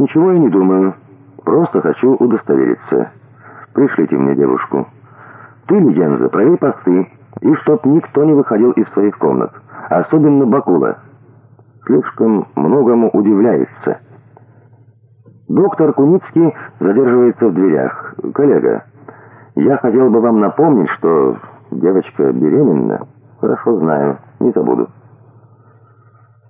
Ничего я не думаю. Просто хочу удостовериться. Пришлите мне девушку. Ты, Легенза, проверь посты, и чтоб никто не выходил из своих комнат. Особенно Бакула. Слишком многому удивляется. Доктор Куницкий задерживается в дверях. Коллега, я хотел бы вам напомнить, что девочка беременна. Хорошо знаю, не забуду.